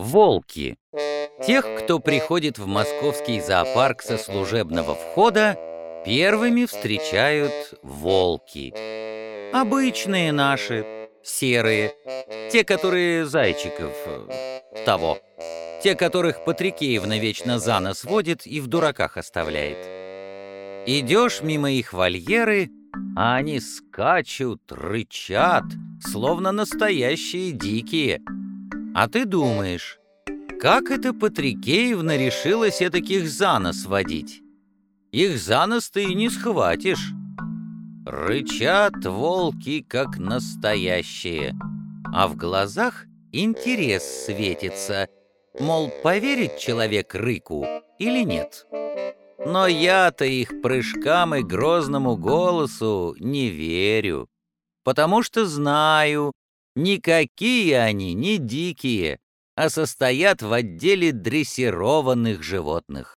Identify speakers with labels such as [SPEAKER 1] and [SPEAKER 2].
[SPEAKER 1] Волки. Тех, кто приходит в московский зоопарк со служебного входа, первыми встречают волки. Обычные наши, серые, те, которые зайчиков э, того, те, которых Патрикеевна вечно за нос водит и в дураках оставляет. Идешь мимо их вольеры, а они скачут, рычат, словно настоящие дикие. А ты думаешь, как это Патрикеевна решилась таких за нос водить? Их за нос ты и не схватишь. Рычат волки, как настоящие, а в глазах интерес светится, мол, поверит человек рыку или нет. Но я-то их прыжкам и грозному голосу не верю, потому что знаю, никакие они не дикие, а состоят в отделе дрессированных животных.